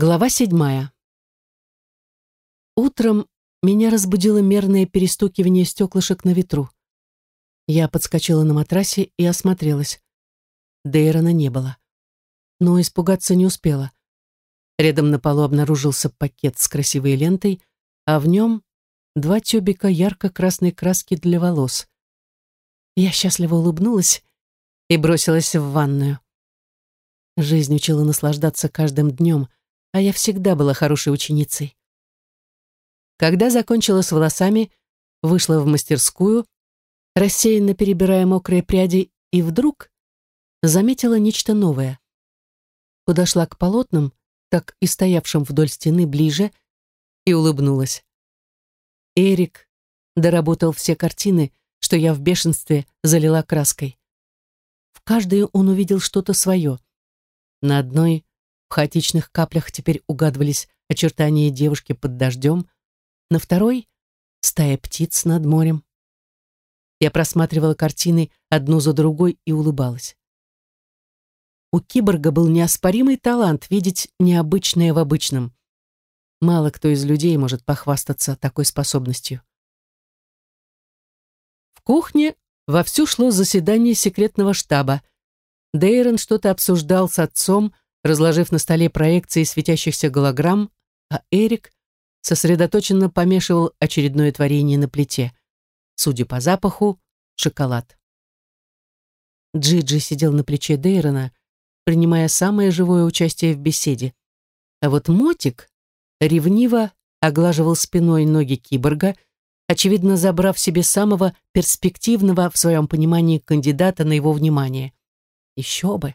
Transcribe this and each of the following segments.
Глава седьмая. Утром меня разбудило мерное перестукивание стеклышек на ветру. Я подскочила на матрасе и осмотрелась. Дейрона не было. Но испугаться не успела. Рядом на полу обнаружился пакет с красивой лентой, а в нем два тюбика ярко-красной краски для волос. Я счастливо улыбнулась и бросилась в ванную. Жизнь учила наслаждаться каждым днем — а я всегда была хорошей ученицей. Когда закончила с волосами, вышла в мастерскую, рассеянно перебирая мокрые пряди, и вдруг заметила нечто новое. Подошла к полотнам, так и стоявшим вдоль стены ближе, и улыбнулась. Эрик доработал все картины, что я в бешенстве залила краской. В каждой он увидел что-то свое. На одной в хаотичных каплях теперь угадывались очертания девушки под дождем, на второй — стая птиц над морем. Я просматривала картины одну за другой и улыбалась. У киборга был неоспоримый талант видеть необычное в обычном. Мало кто из людей может похвастаться такой способностью. В кухне вовсю шло заседание секретного штаба. Дейрон что-то обсуждал с отцом, разложив на столе проекции светящихся голограмм, а Эрик сосредоточенно помешивал очередное творение на плите. Судя по запаху, шоколад. Джиджи сидел на плече Дейрона, принимая самое живое участие в беседе. А вот Мотик ревниво оглаживал спиной ноги киборга, очевидно забрав себе самого перспективного в своем понимании кандидата на его внимание. Еще бы!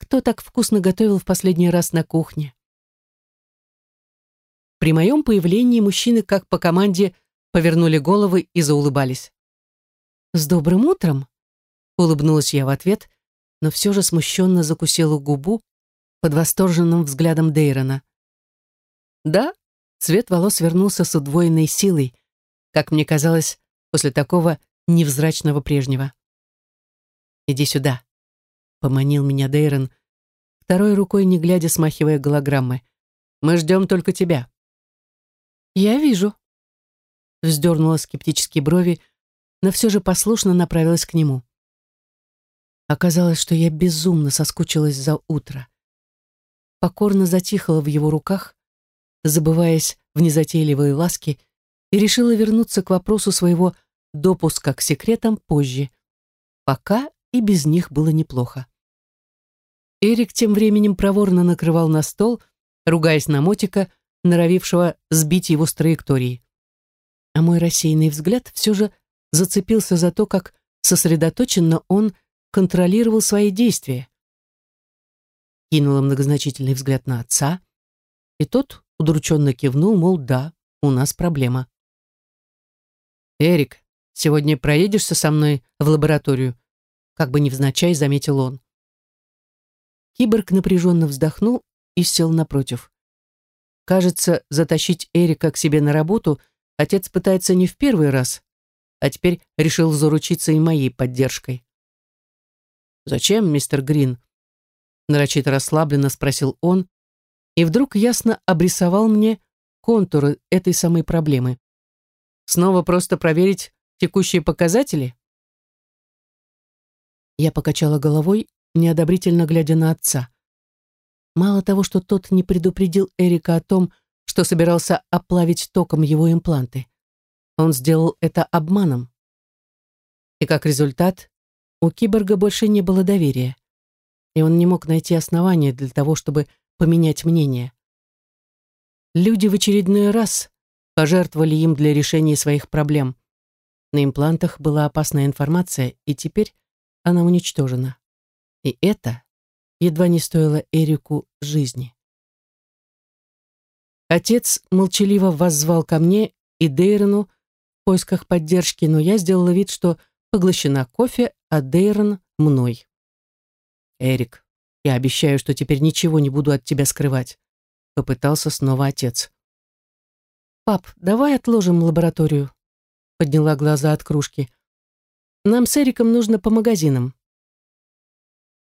Кто так вкусно готовил в последний раз на кухне? При моем появлении мужчины, как по команде, повернули головы и заулыбались. «С добрым утром!» — улыбнулась я в ответ, но все же смущенно закусила губу под восторженным взглядом Дейрона. Да, цвет волос вернулся с удвоенной силой, как мне казалось, после такого невзрачного прежнего. «Иди сюда», Поманил меня Дейрон, второй рукой не глядя смахивая голограммы. «Мы ждем только тебя». «Я вижу». Вздернула скептические брови, но все же послушно направилась к нему. Оказалось, что я безумно соскучилась за утро. Покорно затихала в его руках, забываясь в незатейливые ласки, и решила вернуться к вопросу своего допуска к секретам позже. Пока и без них было неплохо. Эрик тем временем проворно накрывал на стол, ругаясь на Мотика, норовившего сбить его с траектории. А мой рассеянный взгляд все же зацепился за то, как сосредоточенно он контролировал свои действия. Кинула многозначительный взгляд на отца, и тот удрученно кивнул, мол, да, у нас проблема. «Эрик, сегодня проедешься со мной в лабораторию?» Как бы невзначай заметил он. Киборг напряженно вздохнул и сел напротив. Кажется, затащить Эрика к себе на работу отец пытается не в первый раз, а теперь решил заручиться и моей поддержкой. «Зачем, мистер Грин?» нарочито расслабленно спросил он, и вдруг ясно обрисовал мне контуры этой самой проблемы. «Снова просто проверить текущие показатели?» Я покачала головой неодобрительно глядя на отца. Мало того, что тот не предупредил Эрика о том, что собирался оплавить током его импланты, он сделал это обманом. И как результат, у киборга больше не было доверия, и он не мог найти основания для того, чтобы поменять мнение. Люди в очередной раз пожертвовали им для решения своих проблем. На имплантах была опасная информация, и теперь она уничтожена. И это едва не стоило Эрику жизни. Отец молчаливо воззвал ко мне и Дейрону в поисках поддержки, но я сделала вид, что поглощена кофе, а Дейрон — мной. «Эрик, я обещаю, что теперь ничего не буду от тебя скрывать», — попытался снова отец. «Пап, давай отложим лабораторию», — подняла глаза от кружки. «Нам с Эриком нужно по магазинам».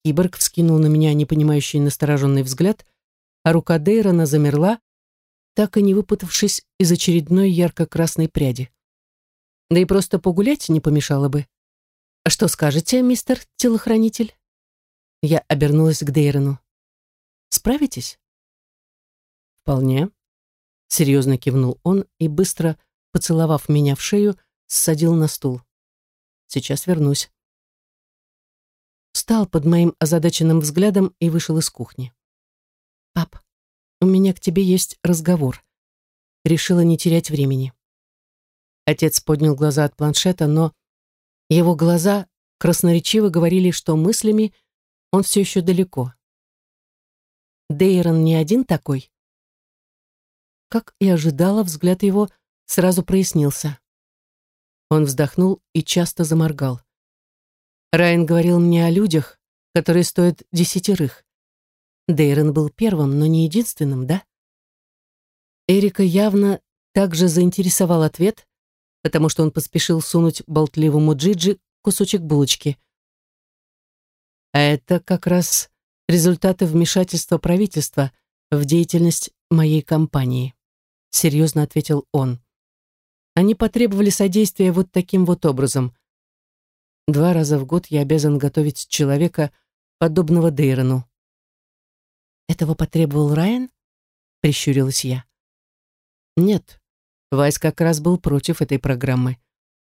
Киборг вскинул на меня непонимающий настороженный взгляд, а рука Дейрона замерла, так и не выпутавшись из очередной ярко-красной пряди. Да и просто погулять не помешало бы. «А «Что скажете, мистер телохранитель?» Я обернулась к Дейрону. «Справитесь?» «Вполне», — серьезно кивнул он и, быстро поцеловав меня в шею, ссадил на стул. «Сейчас вернусь». Встал под моим озадаченным взглядом и вышел из кухни. «Пап, у меня к тебе есть разговор». Решила не терять времени. Отец поднял глаза от планшета, но его глаза красноречиво говорили, что мыслями он все еще далеко. Дейрон не один такой? Как и ожидала, взгляд его сразу прояснился. Он вздохнул и часто заморгал. Райан говорил мне о людях, которые стоят десятерых. Дейрон был первым, но не единственным, да? Эрика явно также заинтересовал ответ, потому что он поспешил сунуть болтливому Джиджи кусочек булочки. А это как раз результаты вмешательства правительства в деятельность моей компании, серьезно ответил он. Они потребовали содействия вот таким вот образом. Два раза в год я обязан готовить человека, подобного Дейрону. Этого потребовал Райан? Прищурилась я. Нет, Вайс как раз был против этой программы.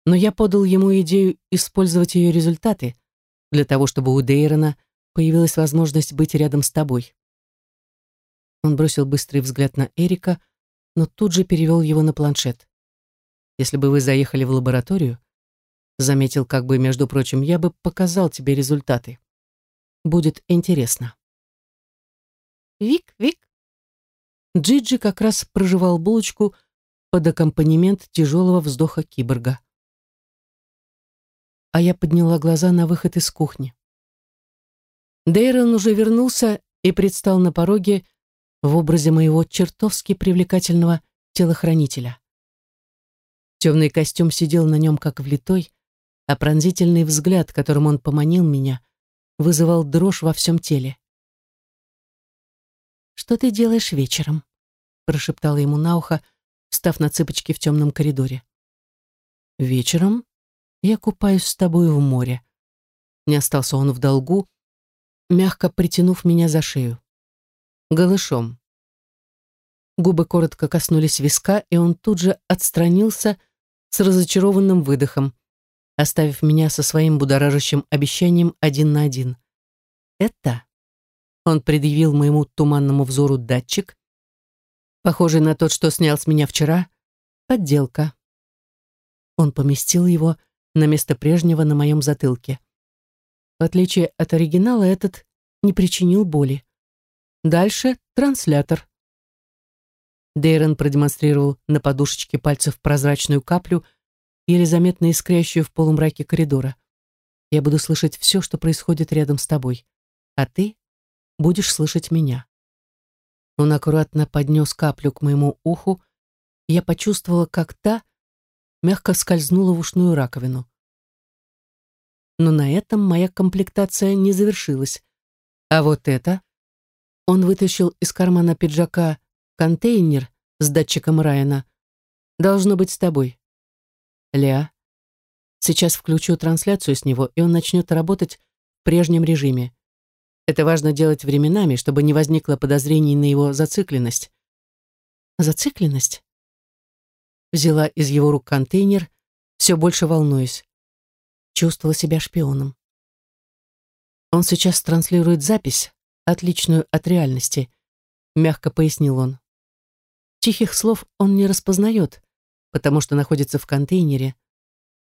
Но я подал ему идею использовать ее результаты для того, чтобы у Дейрона появилась возможность быть рядом с тобой. Он бросил быстрый взгляд на Эрика, но тут же перевел его на планшет. Если бы вы заехали в лабораторию, заметил как бы, между прочим, я бы показал тебе результаты. Будет интересно. Вик, Вик. Джиджи как раз проживал булочку, под аккомпанемент тяжелого вздоха киборга. А я подняла глаза на выход из кухни. Дейрон уже вернулся и предстал на пороге в образе моего чертовски привлекательного телохранителя. Темный костюм сидел на нем как влитой, а пронзительный взгляд, которым он поманил меня, вызывал дрожь во всем теле. «Что ты делаешь вечером?» прошептала ему на ухо, встав на цыпочки в темном коридоре. «Вечером я купаюсь с тобой в море». Не остался он в долгу, мягко притянув меня за шею. Голышом. Губы коротко коснулись виска, и он тут же отстранился с разочарованным выдохом, оставив меня со своим будоражащим обещанием один на один. «Это...» Он предъявил моему туманному взору датчик, похожий на тот, что снял с меня вчера, подделка. Он поместил его на место прежнего на моем затылке. В отличие от оригинала, этот не причинил боли. Дальше транслятор. Дейрон продемонстрировал на подушечке пальцев прозрачную каплю, еле заметно искрящую в полумраке коридора. Я буду слышать все, что происходит рядом с тобой, а ты будешь слышать меня. Он аккуратно поднес каплю к моему уху, и я почувствовала, как та мягко скользнула в ушную раковину. Но на этом моя комплектация не завершилась. А вот это... Он вытащил из кармана пиджака контейнер с датчиком Райана. Должно быть с тобой. Леа, сейчас включу трансляцию с него, и он начнет работать в прежнем режиме. Это важно делать временами, чтобы не возникло подозрений на его зацикленность. Зацикленность? Взяла из его рук контейнер, все больше волнуюсь. Чувствовала себя шпионом. Он сейчас транслирует запись, отличную от реальности, мягко пояснил он. Тихих слов он не распознает, потому что находится в контейнере.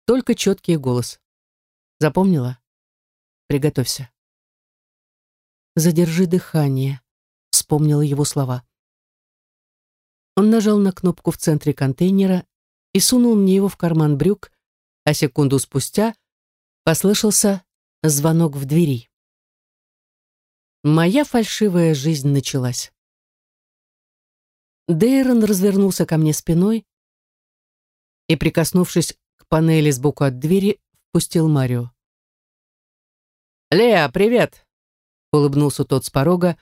Только четкий голос. Запомнила? Приготовься. «Задержи дыхание», — вспомнила его слова. Он нажал на кнопку в центре контейнера и сунул мне его в карман брюк, а секунду спустя послышался звонок в двери. Моя фальшивая жизнь началась. Дейрон развернулся ко мне спиной и, прикоснувшись к панели сбоку от двери, впустил Марио. «Леа, привет!» улыбнулся тот с порога,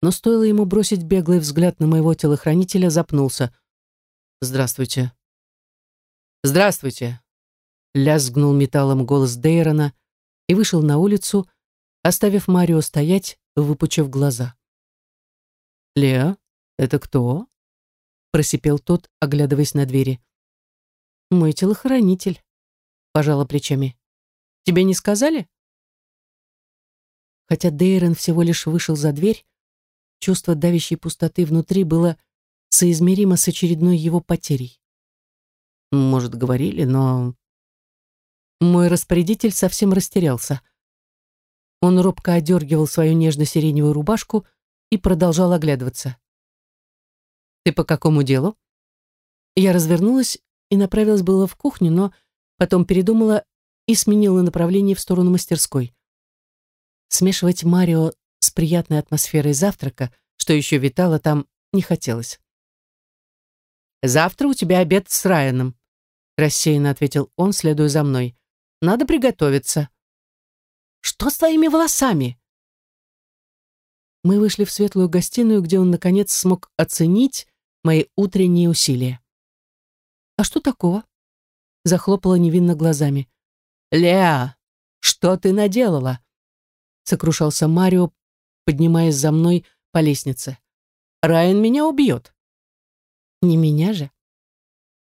но стоило ему бросить беглый взгляд на моего телохранителя, запнулся. «Здравствуйте». «Здравствуйте», — лязгнул металлом голос Дейрона и вышел на улицу, оставив Марио стоять, выпучив глаза. «Леа, это кто?» — просипел тот, оглядываясь на двери. «Мой телохранитель», — пожала плечами. «Тебе не сказали?» Хотя Дейрон всего лишь вышел за дверь, чувство давящей пустоты внутри было соизмеримо с очередной его потерей. Может, говорили, но... Мой распорядитель совсем растерялся. Он робко одергивал свою нежно-сиреневую рубашку и продолжал оглядываться. «Ты по какому делу?» Я развернулась и направилась было в кухню, но потом передумала и сменила направление в сторону мастерской. Смешивать Марио с приятной атмосферой завтрака, что еще витало там, не хотелось. «Завтра у тебя обед с Райаном», — рассеянно ответил он, следуя за мной. «Надо приготовиться». «Что с твоими волосами?» Мы вышли в светлую гостиную, где он, наконец, смог оценить мои утренние усилия. «А что такого?» — захлопала невинно глазами. «Леа, что ты наделала?» — сокрушался Марио, поднимаясь за мной по лестнице. «Райан меня убьет». «Не меня же?»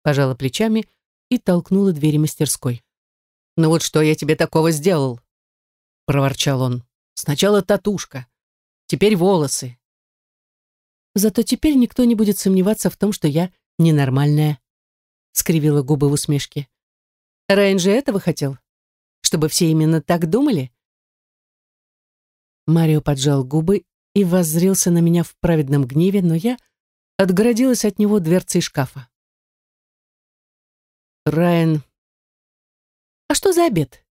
Пожала плечами и толкнула двери мастерской. «Ну вот что я тебе такого сделал?» Проворчал он. «Сначала татушка, теперь волосы». «Зато теперь никто не будет сомневаться в том, что я ненормальная», скривила губы в усмешке. «Райан же этого хотел? Чтобы все именно так думали?» Марио поджал губы и воззрился на меня в праведном гневе, но я отгородилась от него дверцей шкафа. Райан... «А что за обед?»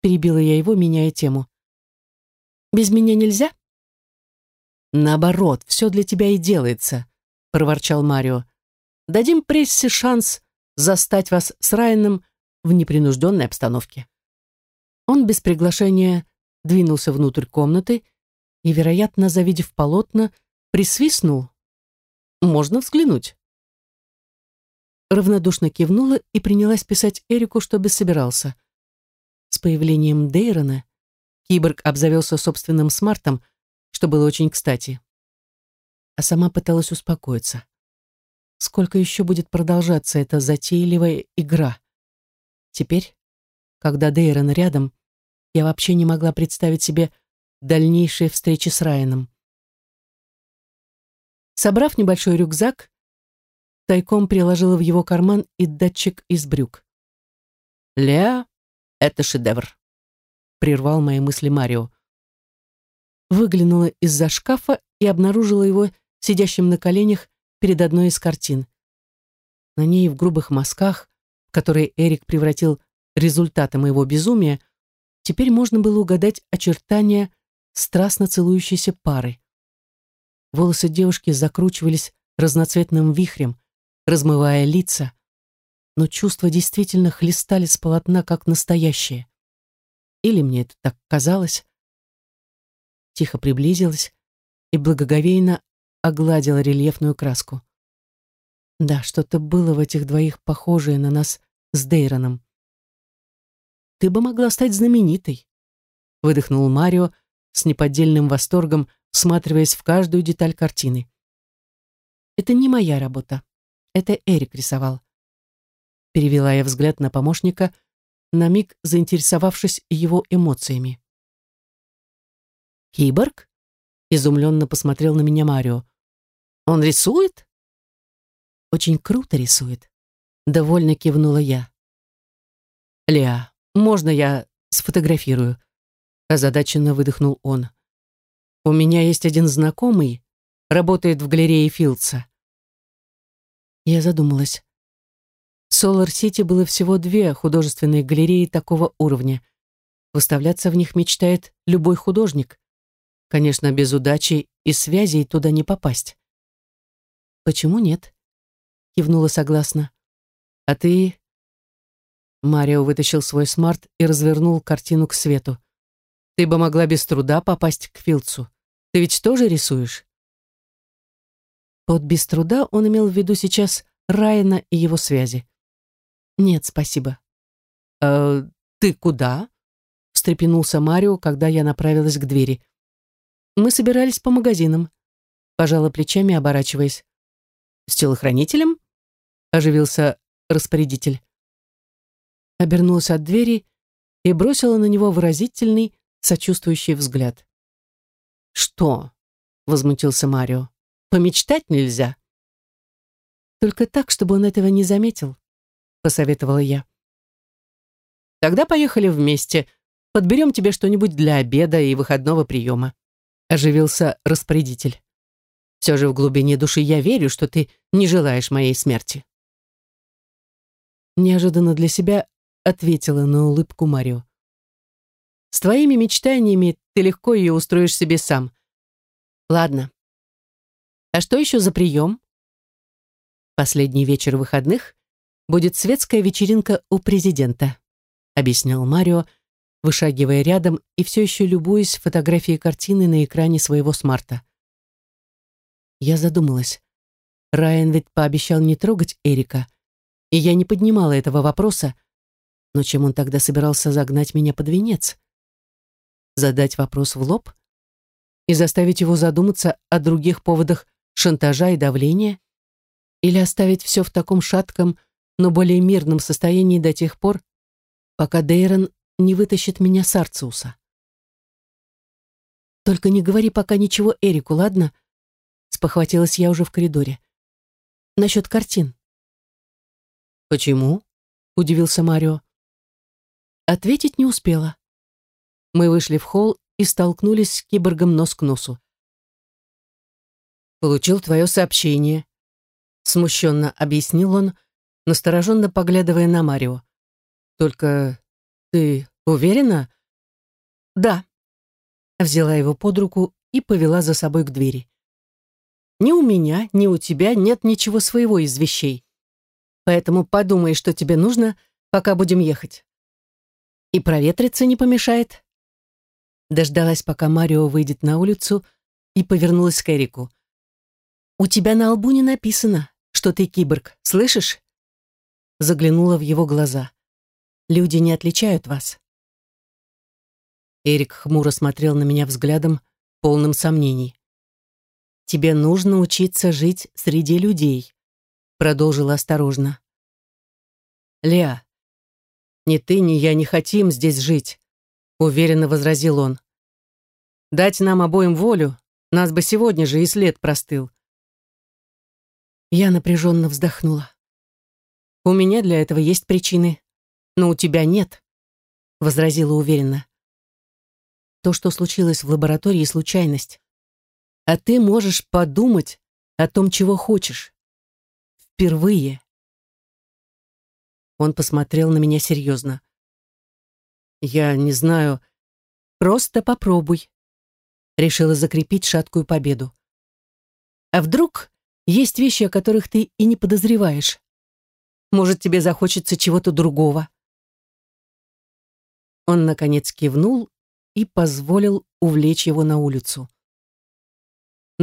Перебила я его, меняя тему. «Без меня нельзя?» «Наоборот, все для тебя и делается», — проворчал Марио. «Дадим прессе шанс застать вас с Райаном в непринужденной обстановке». Он без приглашения двинулся внутрь комнаты и, вероятно, завидев полотна, присвистнул. «Можно взглянуть». Равнодушно кивнула и принялась писать Эрику, чтобы собирался. С появлением Дейрона киборг обзавелся собственным смартом, что было очень кстати. А сама пыталась успокоиться. Сколько еще будет продолжаться эта затейливая игра? Теперь, когда Дейрон рядом, я вообще не могла представить себе дальнейшие встречи с Райаном. Собрав небольшой рюкзак, тайком приложила в его карман и датчик из брюк. «Леа, это шедевр», — прервал мои мысли Марио. Выглянула из-за шкафа и обнаружила его сидящим на коленях перед одной из картин. На ней в грубых мазках, которые Эрик превратил результаты моего безумия, теперь можно было угадать очертания страстно целующейся пары. Волосы девушки закручивались разноцветным вихрем, размывая лица, но чувства действительно хлестали с полотна, как настоящие. Или мне это так казалось? Тихо приблизилась и благоговейно огладила рельефную краску. Да, что-то было в этих двоих похожее на нас с Дейроном ты бы могла стать знаменитой», — выдохнул Марио с неподдельным восторгом, всматриваясь в каждую деталь картины. «Это не моя работа. Это Эрик рисовал». Перевела я взгляд на помощника, на миг заинтересовавшись его эмоциями. «Киборг?» — изумленно посмотрел на меня Марио. «Он рисует?» «Очень круто рисует», — довольно кивнула я. «Леа, «Можно я сфотографирую?» Озадаченно выдохнул он. «У меня есть один знакомый, работает в галерее Филдса». Я задумалась. В Солар-Сити было всего две художественные галереи такого уровня. Выставляться в них мечтает любой художник. Конечно, без удачи и связей туда не попасть. «Почему нет?» — кивнула согласно. «А ты Марио вытащил свой смарт и развернул картину к свету. «Ты бы могла без труда попасть к Филдсу. Ты ведь тоже рисуешь?» Под без труда он имел в виду сейчас Райана и его связи. «Нет, спасибо». «Э, «Ты куда?» — встрепенулся Марио, когда я направилась к двери. «Мы собирались по магазинам», — пожала плечами, оборачиваясь. «С телохранителем?» — оживился распорядитель. Обернулась от двери и бросила на него выразительный, сочувствующий взгляд. «Что?» — возмутился Марио. «Помечтать нельзя?» «Только так, чтобы он этого не заметил», — посоветовала я. «Тогда поехали вместе. Подберем тебе что-нибудь для обеда и выходного приема», — оживился распорядитель. «Все же в глубине души я верю, что ты не желаешь моей смерти». Неожиданно для себя ответила на улыбку Марио. С твоими мечтаниями ты легко ее устроишь себе сам. Ладно. А что еще за прием? Последний вечер выходных будет светская вечеринка у президента, объяснял Марио, вышагивая рядом и все еще любуясь фотографией картины на экране своего смарта. Я задумалась. Райан ведь пообещал не трогать Эрика, и я не поднимала этого вопроса, но чем он тогда собирался загнать меня под венец? задать вопрос в лоб и заставить его задуматься о других поводах шантажа и давления, или оставить все в таком шатком, но более мирном состоянии до тех пор, пока Дейрон не вытащит меня с Арциуса. «Только не говори пока ничего Эрику, ладно?» Спохватилась я уже в коридоре. «Насчет картин». «Почему?» — удивился Марио. Ответить не успела. Мы вышли в холл и столкнулись с киборгом нос к носу. «Получил твое сообщение», — смущенно объяснил он, настороженно поглядывая на Марио. «Только ты уверена?» «Да», — взяла его под руку и повела за собой к двери. «Ни у меня, ни у тебя нет ничего своего из вещей. Поэтому подумай, что тебе нужно, пока будем ехать. И проветриться не помешает дождалась, пока Марио выйдет на улицу, и повернулась к Эрику. «У тебя на лбу не написано, что ты киборг, слышишь?» Заглянула в его глаза. «Люди не отличают вас». Эрик хмуро смотрел на меня взглядом, полным сомнений. «Тебе нужно учиться жить среди людей», продолжила осторожно. «Леа, ни ты, ни я не хотим здесь жить уверенно возразил он. Дать нам обоим волю, нас бы сегодня же и след простыл. Я напряженно вздохнула. У меня для этого есть причины, но у тебя нет, возразила уверенно. То, что случилось в лаборатории, случайность. А ты можешь подумать о том, чего хочешь. Впервые. Он посмотрел на меня серьезно. Я не знаю. Просто попробуй. Решила закрепить шаткую победу. А вдруг есть вещи, о которых ты и не подозреваешь? Может, тебе захочется чего-то другого? Он, наконец, кивнул и позволил увлечь его на улицу.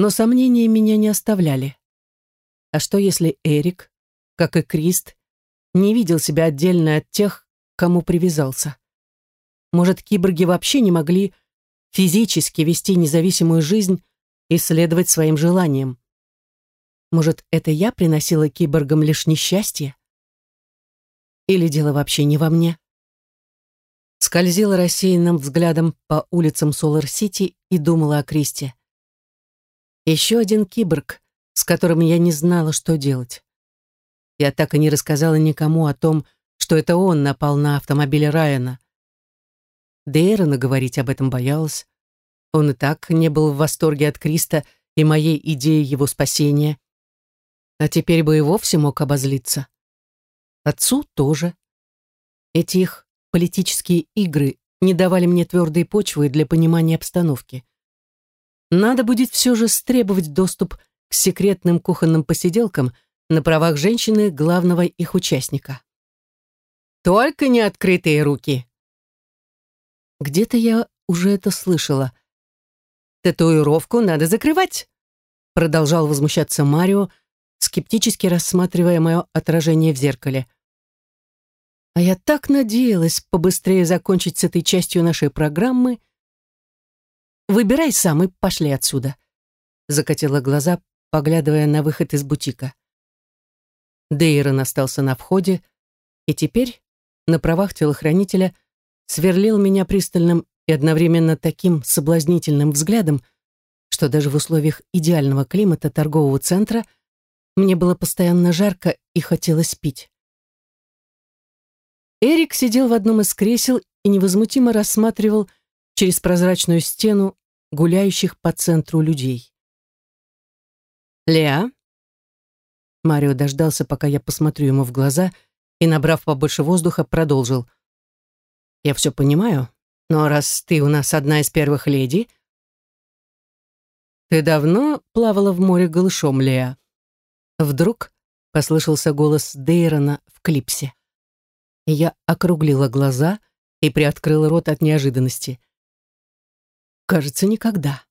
Но сомнения меня не оставляли. А что, если Эрик, как и Крист, не видел себя отдельно от тех, кому привязался? Может, киборги вообще не могли физически вести независимую жизнь и следовать своим желаниям? Может, это я приносила киборгам лишь несчастье? Или дело вообще не во мне? Скользила рассеянным взглядом по улицам Солар-Сити и думала о Кристе. Еще один киборг, с которым я не знала, что делать. Я так и не рассказала никому о том, что это он напал на автомобиль Райана. Дейрона говорить об этом боялась. Он и так не был в восторге от Криста и моей идеи его спасения. А теперь бы и вовсе мог обозлиться. Отцу тоже. Эти их политические игры не давали мне твердой почвы для понимания обстановки. Надо будет все же стребовать доступ к секретным кухонным посиделкам на правах женщины главного их участника. «Только не открытые руки», где-то я уже это слышала. Татуировку надо закрывать, продолжал возмущаться Марио, скептически рассматривая мое отражение в зеркале. А я так надеялась побыстрее закончить с этой частью нашей программы. Выбирай сам и пошли отсюда. Закатила глаза, поглядывая на выход из бутика. Дейрон остался на входе, и теперь, на правах телохранителя, сверлил меня пристальным и одновременно таким соблазнительным взглядом, что даже в условиях идеального климата торгового центра мне было постоянно жарко и хотелось пить. Эрик сидел в одном из кресел и невозмутимо рассматривал через прозрачную стену гуляющих по центру людей. «Леа?» Марио дождался, пока я посмотрю ему в глаза, и, набрав побольше воздуха, продолжил. «Я все понимаю, но раз ты у нас одна из первых леди...» «Ты давно плавала в море голышом, Леа?» Вдруг послышался голос Дейрона в клипсе. Я округлила глаза и приоткрыла рот от неожиданности. «Кажется, никогда».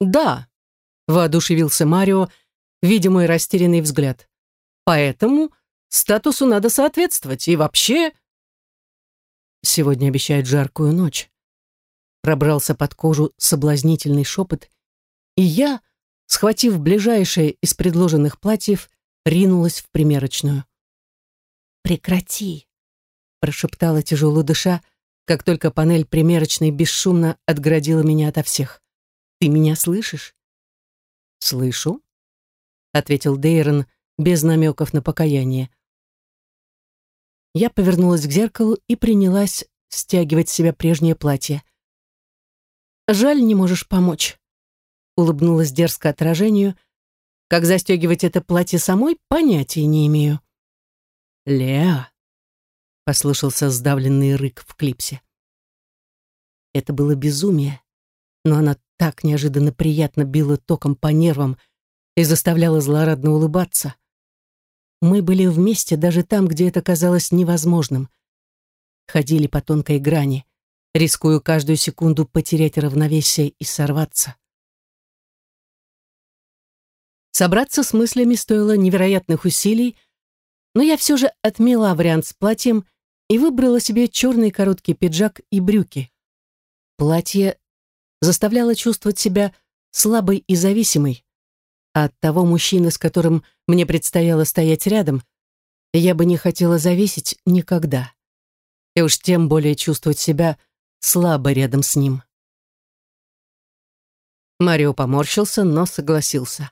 «Да», — воодушевился Марио, видя мой растерянный взгляд. «Поэтому статусу надо соответствовать, и вообще...» Сегодня обещают жаркую ночь. Пробрался под кожу соблазнительный шепот, и я, схватив ближайшее из предложенных платьев, ринулась в примерочную. «Прекрати!» — прошептала тяжело дыша, как только панель примерочной бесшумно отгородила меня ото всех. «Ты меня слышишь?» «Слышу», — ответил Дейрон без намеков на покаяние. Я повернулась к зеркалу и принялась стягивать с себя прежнее платье. «Жаль, не можешь помочь», — улыбнулась дерзко отражению. «Как застегивать это платье самой, понятия не имею». «Леа!» — послышался сдавленный рык в клипсе. Это было безумие, но она так неожиданно приятно била током по нервам и заставляла злорадно улыбаться. Мы были вместе даже там, где это казалось невозможным. Ходили по тонкой грани, рискуя каждую секунду потерять равновесие и сорваться. Собраться с мыслями стоило невероятных усилий, но я все же отмела вариант с платьем и выбрала себе черный короткий пиджак и брюки. Платье заставляло чувствовать себя слабой и зависимой, а от того мужчины, с которым мне предстояло стоять рядом, я бы не хотела зависеть никогда. И уж тем более чувствовать себя слабо рядом с ним. Марио поморщился, но согласился.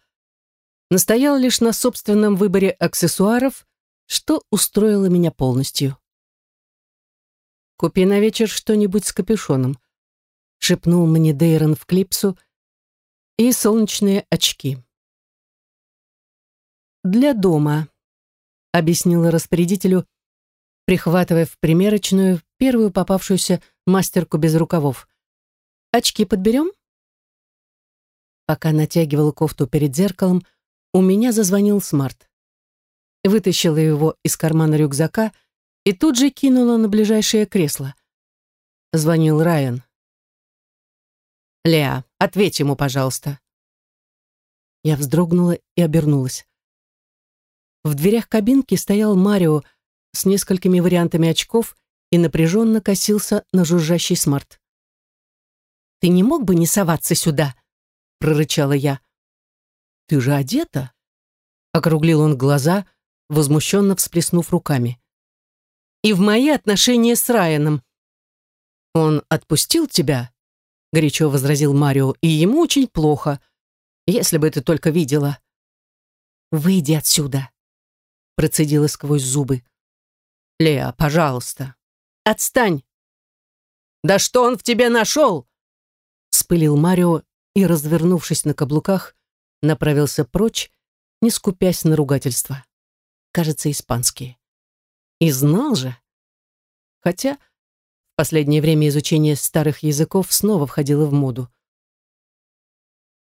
Настоял лишь на собственном выборе аксессуаров что устроило меня полностью. «Купи на вечер что-нибудь с капюшоном», — шепнул мне Дейрон в клипсу, и солнечные очки. «Для дома», — объяснила распорядителю, прихватывая в примерочную первую попавшуюся мастерку без рукавов. «Очки подберем?» Пока натягивала кофту перед зеркалом, у меня зазвонил смарт вытащила его из кармана рюкзака и тут же кинула на ближайшее кресло. Звонил Райан. «Леа, ответь ему, пожалуйста». Я вздрогнула и обернулась. В дверях кабинки стоял Марио с несколькими вариантами очков и напряженно косился на жужжащий смарт. «Ты не мог бы не соваться сюда?» — прорычала я. «Ты же одета?» — округлил он глаза — возмущенно всплеснув руками. «И в мои отношения с Райаном». «Он отпустил тебя?» — горячо возразил Марио, «и ему очень плохо. Если бы ты только видела». «Выйди отсюда», — процедила сквозь зубы. «Леа, пожалуйста». «Отстань!» «Да что он в тебе нашел?» — вспылил Марио и, развернувшись на каблуках, направился прочь, не скупясь на ругательство кажется, испанские. И знал же. Хотя в последнее время изучение старых языков снова входило в моду.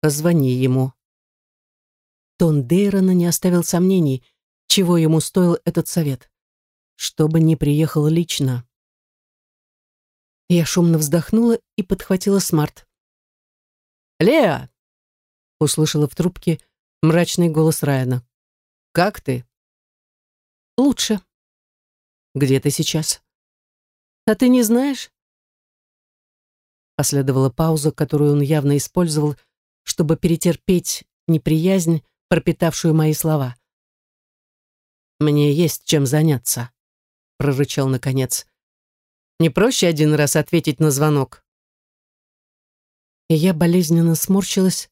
Позвони ему. Тон Дейрона не оставил сомнений, чего ему стоил этот совет. Чтобы не приехал лично. Я шумно вздохнула и подхватила смарт. «Леа!» — услышала в трубке мрачный голос Райана. «Как ты?» «Лучше». «Где ты сейчас?» «А ты не знаешь?» Последовала пауза, которую он явно использовал, чтобы перетерпеть неприязнь, пропитавшую мои слова. «Мне есть чем заняться», — прорычал наконец. «Не проще один раз ответить на звонок?» И я болезненно сморщилась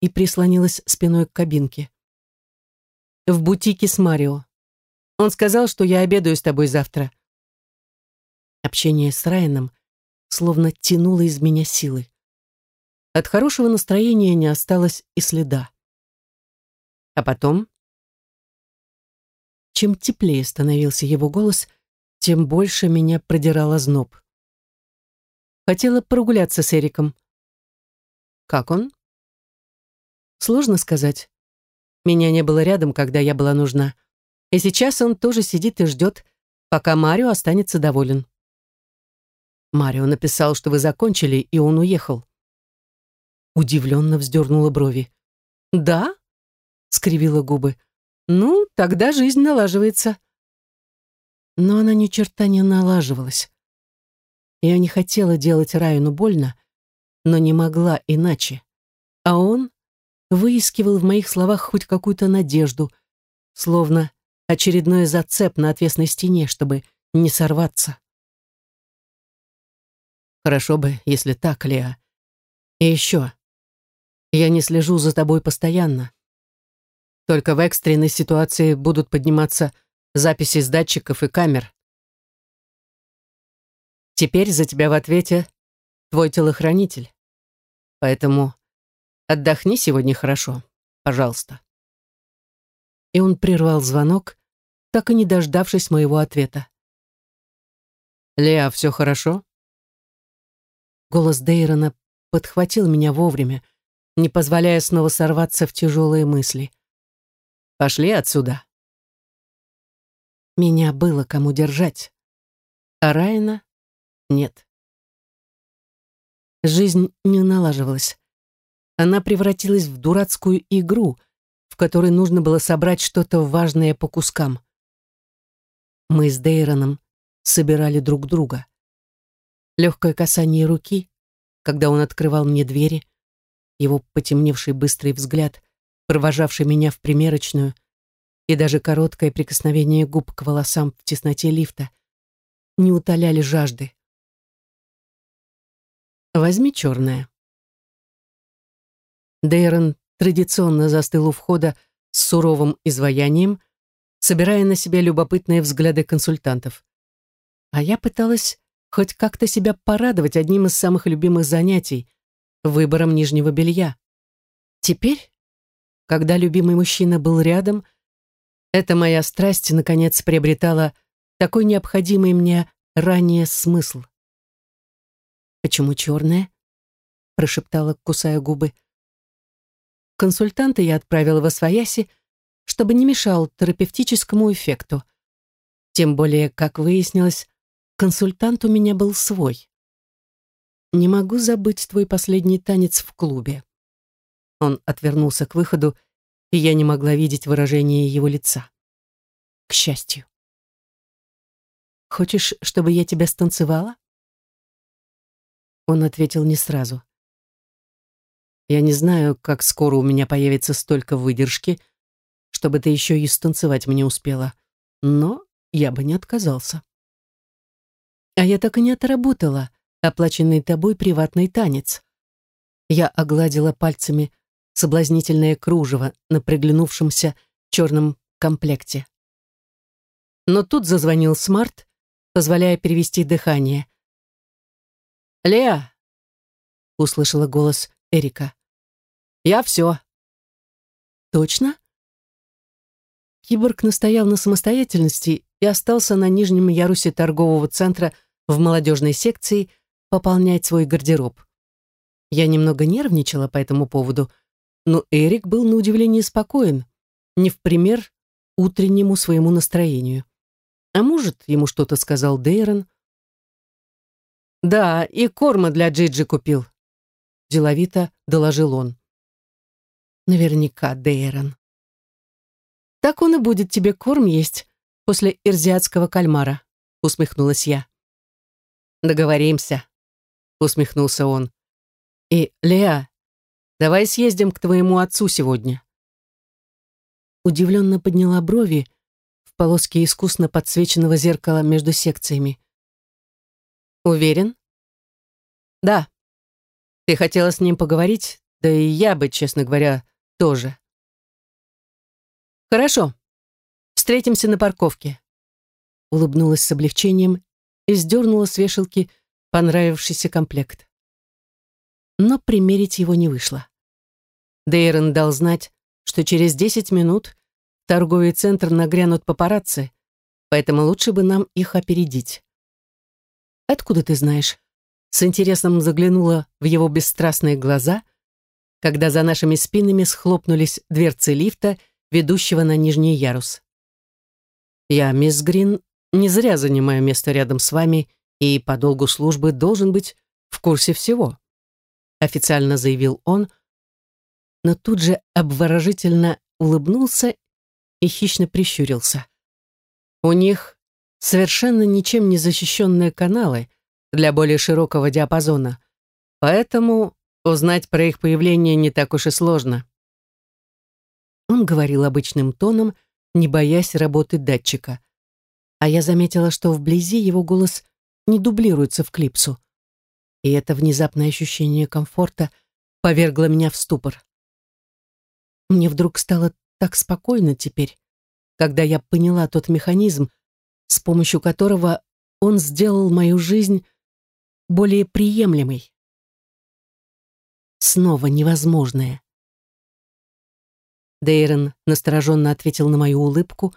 и прислонилась спиной к кабинке. «В бутике с Марио. Он сказал, что я обедаю с тобой завтра». Общение с Райаном словно тянуло из меня силы. От хорошего настроения не осталось и следа. А потом... Чем теплее становился его голос, тем больше меня продирало зноб. Хотела прогуляться с Эриком. Как он? Сложно сказать. Меня не было рядом, когда я была нужна. И сейчас он тоже сидит и ждет, пока Марио останется доволен. Марио написал, что вы закончили, и он уехал. Удивленно вздернула брови. «Да?» — скривила губы. «Ну, тогда жизнь налаживается». Но она ни черта не налаживалась. Я не хотела делать Райану больно, но не могла иначе. А он выискивал в моих словах хоть какую-то надежду, словно очередной зацеп на отвесной стене, чтобы не сорваться. Хорошо бы, если так, Леа. И еще. Я не слежу за тобой постоянно. Только в экстренной ситуации будут подниматься записи с датчиков и камер. Теперь за тебя в ответе твой телохранитель. Поэтому отдохни сегодня хорошо, пожалуйста. И он прервал звонок, так и не дождавшись моего ответа. «Леа, все хорошо?» Голос Дейрона подхватил меня вовремя, не позволяя снова сорваться в тяжелые мысли. «Пошли отсюда». Меня было кому держать, а Райана нет. Жизнь не налаживалась. Она превратилась в дурацкую игру, в которой нужно было собрать что-то важное по кускам. Мы с Дейроном собирали друг друга легкое касание руки, когда он открывал мне двери, его потемневший быстрый взгляд, провожавший меня в примерочную, и даже короткое прикосновение губ к волосам в тесноте лифта не утоляли жажды. «Возьми черное». Дейрон традиционно застыл у входа с суровым изваянием, собирая на себя любопытные взгляды консультантов. А я пыталась хоть как-то себя порадовать одним из самых любимых занятий — выбором нижнего белья. Теперь, когда любимый мужчина был рядом, эта моя страсть, наконец, приобретала такой необходимый мне ранее смысл. «Почему черная?» — прошептала, кусая губы. Консультанта я отправила во свояси, чтобы не мешал терапевтическому эффекту. Тем более, как выяснилось, Консультант у меня был свой. «Не могу забыть твой последний танец в клубе». Он отвернулся к выходу, и я не могла видеть выражение его лица. К счастью. «Хочешь, чтобы я тебя станцевала?» Он ответил не сразу. «Я не знаю, как скоро у меня появится столько выдержки, чтобы ты еще и станцевать мне успела, но я бы не отказался». А я так и не отработала оплаченный тобой приватный танец. Я огладила пальцами соблазнительное кружево на приглянувшемся черном комплекте. Но тут зазвонил смарт, позволяя перевести дыхание. «Леа!» — услышала голос Эрика. «Я все». «Точно?» Киборг настоял на самостоятельности и остался на нижнем ярусе торгового центра в молодежной секции пополнять свой гардероб. Я немного нервничала по этому поводу, но Эрик был на удивление спокоен, не в пример утреннему своему настроению. А может, ему что-то сказал Дейрон? «Да, и корма для Джиджи купил». деловито доложил он. Наверняка Дейрон. Так он и будет тебе корм есть после ирзиатского кальмара, усмехнулась я. Договоримся, усмехнулся он. И, Леа, давай съездим к твоему отцу сегодня. Удивленно подняла брови в полоске искусно подсвеченного зеркала между секциями. Уверен? Да. Ты хотела с ним поговорить, да и я бы, честно говоря, тоже. Хорошо. Встретимся на парковке. Улыбнулась с облегчением и сдернула с вешалки понравившийся комплект. Но примерить его не вышло. Дейрон дал знать, что через десять минут в торговый центр нагрянут папарацци, поэтому лучше бы нам их опередить. «Откуда ты знаешь?» С интересом заглянула в его бесстрастные глаза, когда за нашими спинами схлопнулись дверцы лифта, ведущего на нижний ярус. «Я, мисс Грин, не зря занимаю место рядом с вами и по долгу службы должен быть в курсе всего», официально заявил он, но тут же обворожительно улыбнулся и хищно прищурился. «У них совершенно ничем не защищенные каналы для более широкого диапазона, поэтому узнать про их появление не так уж и сложно». Он говорил обычным тоном, не боясь работы датчика. А я заметила, что вблизи его голос не дублируется в клипсу. И это внезапное ощущение комфорта повергло меня в ступор. Мне вдруг стало так спокойно теперь, когда я поняла тот механизм, с помощью которого он сделал мою жизнь более приемлемой. Снова невозможное. Дейрон настороженно ответил на мою улыбку,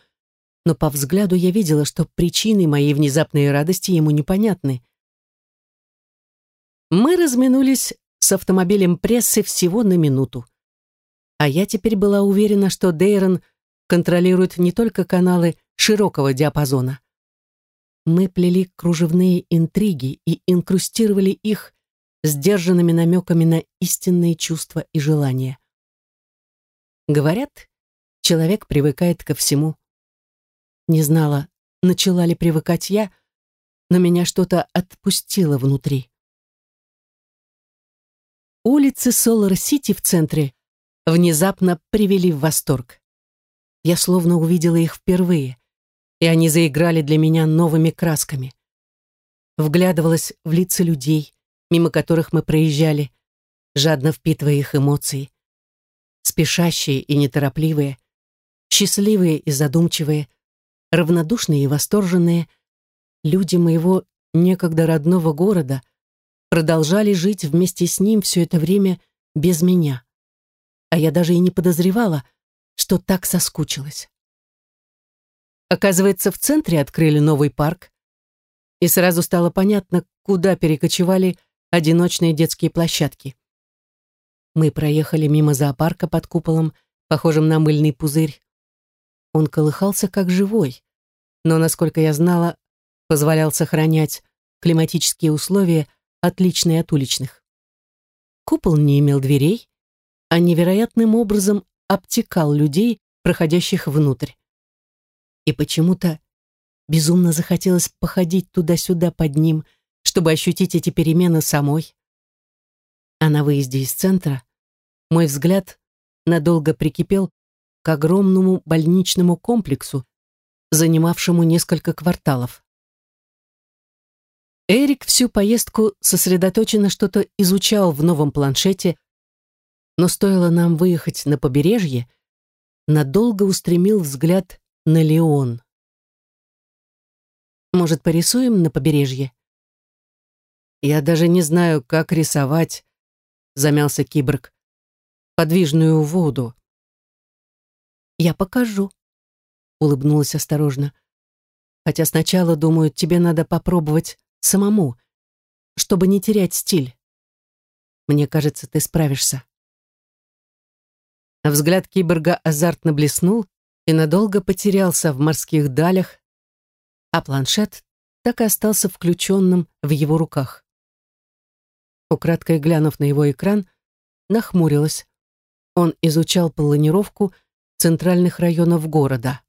но по взгляду я видела, что причины моей внезапной радости ему непонятны. Мы разминулись с автомобилем прессы всего на минуту. А я теперь была уверена, что Дейрон контролирует не только каналы широкого диапазона. Мы плели кружевные интриги и инкрустировали их сдержанными намеками на истинные чувства и желания. Говорят, человек привыкает ко всему. Не знала, начала ли привыкать я, но меня что-то отпустило внутри. Улицы Солар-Сити в центре внезапно привели в восторг. Я словно увидела их впервые, и они заиграли для меня новыми красками. Вглядывалась в лица людей, мимо которых мы проезжали, жадно впитывая их эмоции спешащие и неторопливые, счастливые и задумчивые, равнодушные и восторженные, люди моего некогда родного города продолжали жить вместе с ним все это время без меня. А я даже и не подозревала, что так соскучилась. Оказывается, в центре открыли новый парк, и сразу стало понятно, куда перекочевали одиночные детские площадки. Мы проехали мимо зоопарка под куполом, похожим на мыльный пузырь. Он колыхался как живой, но, насколько я знала, позволял сохранять климатические условия, отличные от уличных. Купол не имел дверей, а невероятным образом обтекал людей, проходящих внутрь. И почему-то безумно захотелось походить туда-сюда под ним, чтобы ощутить эти перемены самой. А на выезде из центра мой взгляд надолго прикипел к огромному больничному комплексу, занимавшему несколько кварталов. Эрик всю поездку сосредоточенно что-то изучал в новом планшете, но стоило нам выехать на побережье, надолго устремил взгляд на Леон. «Может, порисуем на побережье?» «Я даже не знаю, как рисовать», замялся киборг. Подвижную воду. Я покажу, улыбнулась осторожно. Хотя сначала, думаю, тебе надо попробовать самому, чтобы не терять стиль. Мне кажется, ты справишься. А взгляд киборга азартно блеснул и надолго потерялся в морских далях, а планшет так и остался включенным в его руках. Украдкой глянув на его экран, нахмурилась. Он изучал планировку центральных районов города.